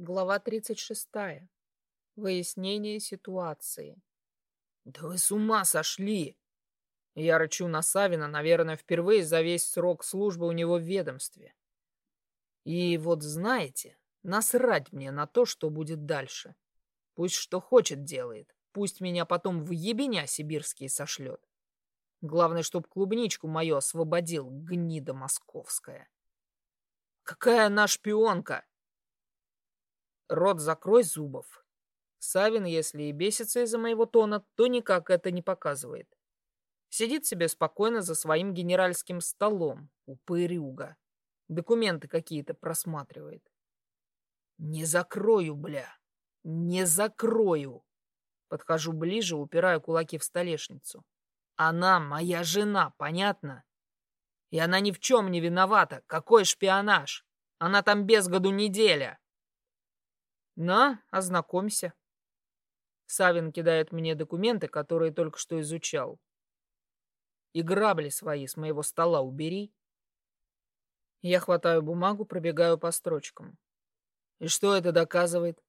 Глава 36. Выяснение ситуации. «Да вы с ума сошли!» Я рычу на Савина, наверное, впервые за весь срок службы у него в ведомстве. И вот знаете, насрать мне на то, что будет дальше. Пусть что хочет делает, пусть меня потом в ебеня сибирские сошлет. Главное, чтоб клубничку мою освободил, гнида московская. Какая она шпионка! Рот закрой, Зубов. Савин, если и бесится из-за моего тона, то никак это не показывает. Сидит себе спокойно за своим генеральским столом, упырюга. Документы какие-то просматривает. Не закрою, бля. Не закрою. Подхожу ближе, упираю кулаки в столешницу. Она моя жена, понятно? И она ни в чем не виновата. Какой шпионаж? Она там без году неделя. На, ознакомься. Савин кидает мне документы, которые только что изучал. И грабли свои с моего стола убери. Я хватаю бумагу, пробегаю по строчкам. И что это доказывает?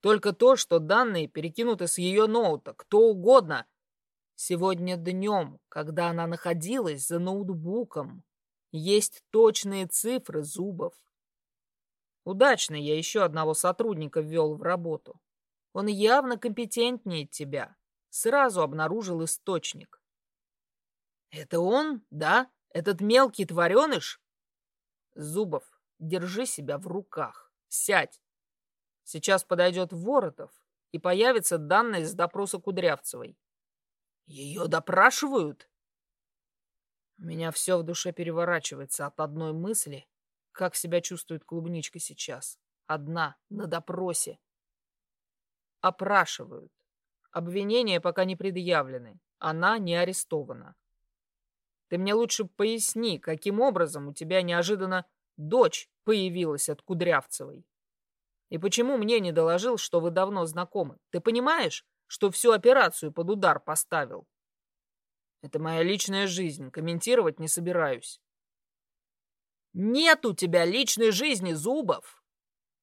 Только то, что данные перекинуты с ее ноута, кто угодно. Сегодня днем, когда она находилась за ноутбуком, есть точные цифры зубов. Удачно я еще одного сотрудника ввел в работу. Он явно компетентнее тебя. Сразу обнаружил источник. Это он, да? Этот мелкий твареныш? Зубов, держи себя в руках. Сядь. Сейчас подойдет Воротов, и появится данные с допроса Кудрявцевой. Ее допрашивают? У меня все в душе переворачивается от одной мысли, как себя чувствует клубничка сейчас? Одна, на допросе. Опрашивают. Обвинения пока не предъявлены. Она не арестована. Ты мне лучше поясни, каким образом у тебя неожиданно дочь появилась от Кудрявцевой? И почему мне не доложил, что вы давно знакомы? Ты понимаешь, что всю операцию под удар поставил? Это моя личная жизнь, комментировать не собираюсь. «Нет у тебя личной жизни, Зубов!»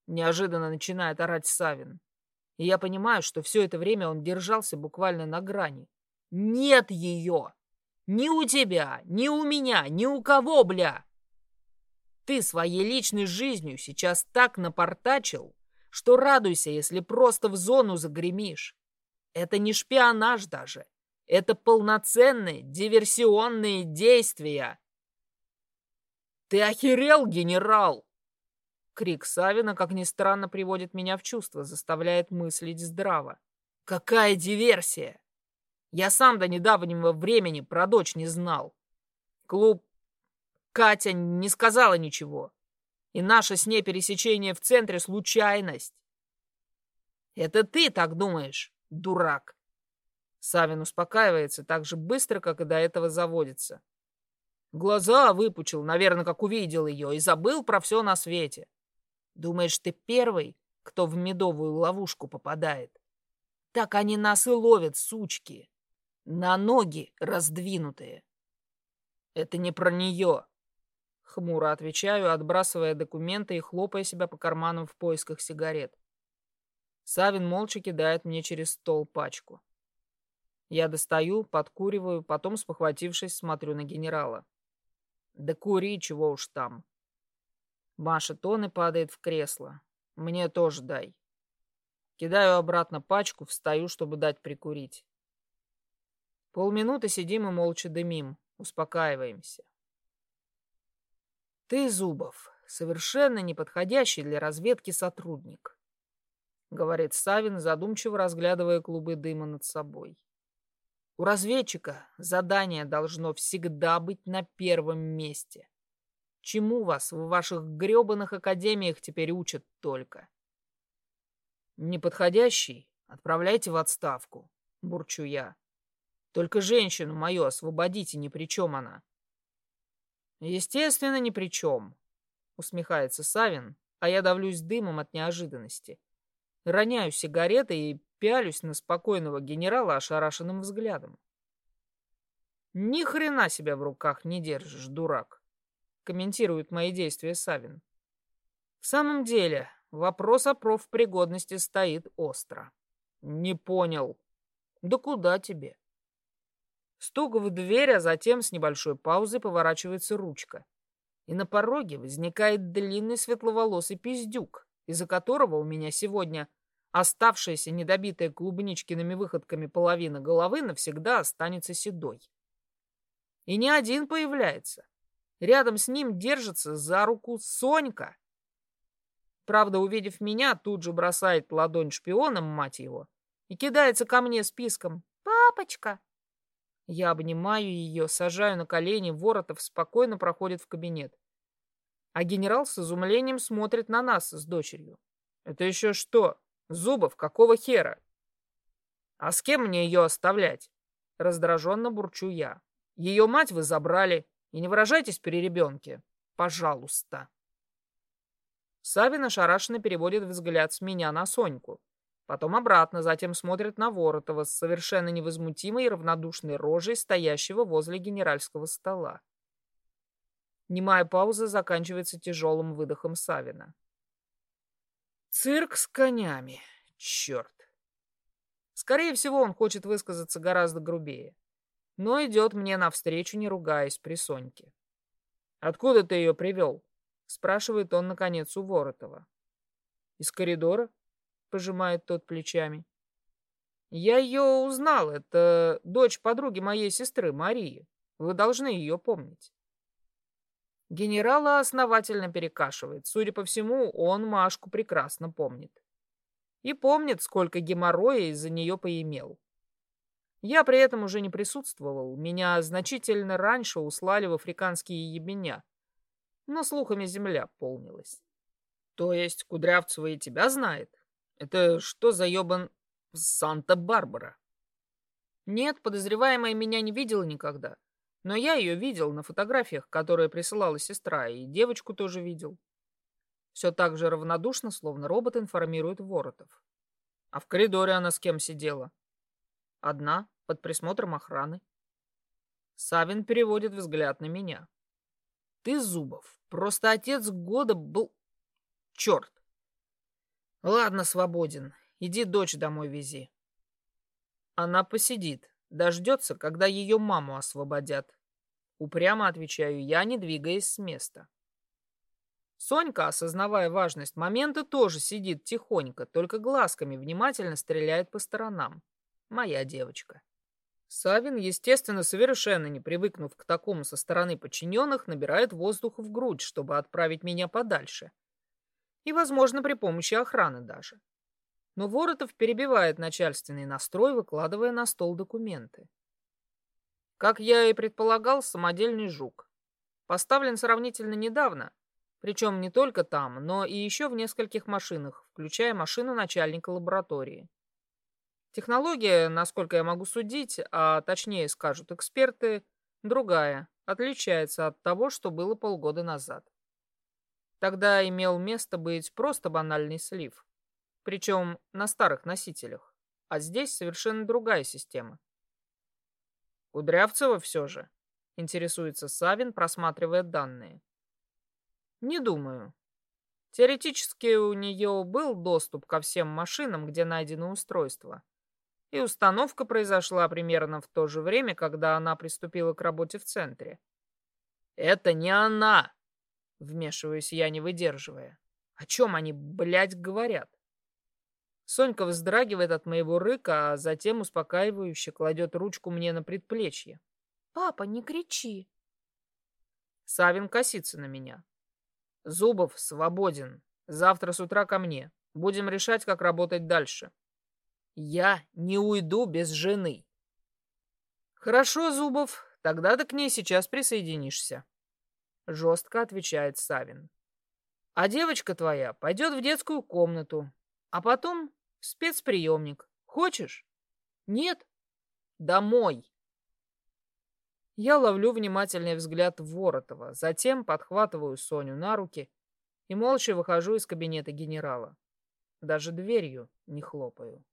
Неожиданно начинает орать Савин. И я понимаю, что все это время он держался буквально на грани. «Нет ее! Ни у тебя, ни у меня, ни у кого, бля!» Ты своей личной жизнью сейчас так напортачил, что радуйся, если просто в зону загремишь. Это не шпионаж даже. Это полноценные диверсионные действия. «Ты охерел, генерал!» Крик Савина, как ни странно, приводит меня в чувство, заставляет мыслить здраво. «Какая диверсия! Я сам до недавнего времени про дочь не знал. Клуб Катя не сказала ничего, и наше с ней пересечение в центре — случайность. Это ты так думаешь, дурак?» Савин успокаивается так же быстро, как и до этого заводится. Глаза выпучил, наверное, как увидел ее, и забыл про все на свете. Думаешь, ты первый, кто в медовую ловушку попадает? Так они нас и ловят, сучки. На ноги раздвинутые. Это не про нее. Хмуро отвечаю, отбрасывая документы и хлопая себя по карманам в поисках сигарет. Савин молча кидает мне через стол пачку. Я достаю, подкуриваю, потом, спохватившись, смотрю на генерала. Да кури, чего уж там. Маша тон и падает в кресло. Мне тоже дай. Кидаю обратно пачку, встаю, чтобы дать прикурить. Полминуты сидим и молча дымим, успокаиваемся. Ты, Зубов, совершенно неподходящий для разведки сотрудник, говорит Савин, задумчиво разглядывая клубы дыма над собой. У разведчика задание должно всегда быть на первом месте. Чему вас в ваших гребаных академиях теперь учат только? Неподходящий отправляйте в отставку, бурчу я. Только женщину мою освободите, ни при чем она. Естественно, ни при чем, усмехается Савин, а я давлюсь дымом от неожиданности. Роняю сигареты и пялюсь на спокойного генерала ошарашенным взглядом. Ни хрена себя в руках не держишь, дурак, комментирует мои действия Савин. В самом деле, вопрос о профпригодности стоит остро. Не понял. Да куда тебе? Стук в дверь, а затем с небольшой паузой поворачивается ручка. И на пороге возникает длинный светловолосый пиздюк, из-за которого у меня сегодня оставшаяся недобитая клубничкиными выходками половина головы навсегда останется седой. И не один появляется. Рядом с ним держится за руку Сонька. Правда, увидев меня, тут же бросает ладонь шпионом, мать его, и кидается ко мне списком. «Папочка!» Я обнимаю ее, сажаю на колени, Воротов спокойно проходит в кабинет. А генерал с изумлением смотрит на нас с дочерью. «Это еще что? Зубов, какого хера?» «А с кем мне ее оставлять?» Раздраженно бурчу я. «Ее мать вы забрали, и не выражайтесь при ребенке. Пожалуйста». Савин ошарашенно переводит взгляд с меня на Соньку. Потом обратно, затем смотрит на Воротова с совершенно невозмутимой и равнодушной рожей, стоящего возле генеральского стола. Немая пауза заканчивается тяжелым выдохом Савина. Цирк с конями. Черт. Скорее всего, он хочет высказаться гораздо грубее. Но идет мне навстречу, не ругаясь при Соньке. «Откуда ты ее привел?» — спрашивает он, наконец, у Воротова. «Из коридора?» пожимает тот плечами. Я ее узнал, это дочь подруги моей сестры Марии. Вы должны ее помнить. Генерала основательно перекашивает. Судя по всему, он Машку прекрасно помнит. И помнит, сколько геморроя из-за нее поимел. Я при этом уже не присутствовал. Меня значительно раньше услали в африканские ебеня. Но слухами земля полнилась. То есть Кудрявцева и тебя знает? Это что за ебан Санта-Барбара? Нет, подозреваемая меня не видела никогда. Но я ее видел на фотографиях, которые присылала сестра, и девочку тоже видел. Все так же равнодушно, словно робот информирует Воротов. А в коридоре она с кем сидела? Одна, под присмотром охраны. Савин переводит взгляд на меня. Ты, Зубов, просто отец года был... Черт, Ладно, свободен. Иди дочь домой вези. Она посидит, дождется, когда ее маму освободят. Упрямо отвечаю я, не двигаясь с места. Сонька, осознавая важность момента, тоже сидит тихонько, только глазками внимательно стреляет по сторонам. Моя девочка. Савин, естественно, совершенно не привыкнув к такому со стороны подчиненных, набирает воздух в грудь, чтобы отправить меня подальше. И, возможно, при помощи охраны даже. Но Воротов перебивает начальственный настрой, выкладывая на стол документы. Как я и предполагал, самодельный жук. Поставлен сравнительно недавно, причем не только там, но и еще в нескольких машинах, включая машину начальника лаборатории. Технология, насколько я могу судить, а точнее скажут эксперты, другая, отличается от того, что было полгода назад. Тогда имел место быть просто банальный слив. Причем на старых носителях. А здесь совершенно другая система. Кудрявцева все же, интересуется Савин, просматривая данные. Не думаю. Теоретически у нее был доступ ко всем машинам, где найдено устройство. И установка произошла примерно в то же время, когда она приступила к работе в центре. «Это не она!» Вмешиваюсь я, не выдерживая. О чем они, блядь, говорят? Сонька вздрагивает от моего рыка, а затем успокаивающе кладет ручку мне на предплечье. «Папа, не кричи!» Савин косится на меня. «Зубов свободен. Завтра с утра ко мне. Будем решать, как работать дальше. Я не уйду без жены». «Хорошо, Зубов, тогда ты к ней сейчас присоединишься». Жестко отвечает Савин. А девочка твоя пойдет в детскую комнату, а потом спецприемник. Хочешь? Нет? Домой. Я ловлю внимательный взгляд Воротова, затем подхватываю Соню на руки и молча выхожу из кабинета генерала. Даже дверью не хлопаю.